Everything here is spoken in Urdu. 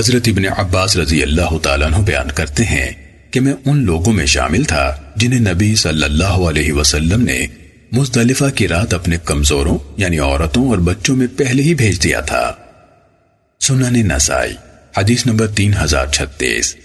حضرت ابن عباس رضی اللہ تعالیٰ عنہ بیان کرتے ہیں کہ میں ان لوگوں میں شامل تھا جنہیں نبی صلی اللہ علیہ وسلم نے مزدلفہ کی رات اپنے کمزوروں یعنی عورتوں اور بچوں میں پہلے ہی بھیج دیا تھا۔ سنن نسائی، حدیث نمبر تین ہزار چھتیس۔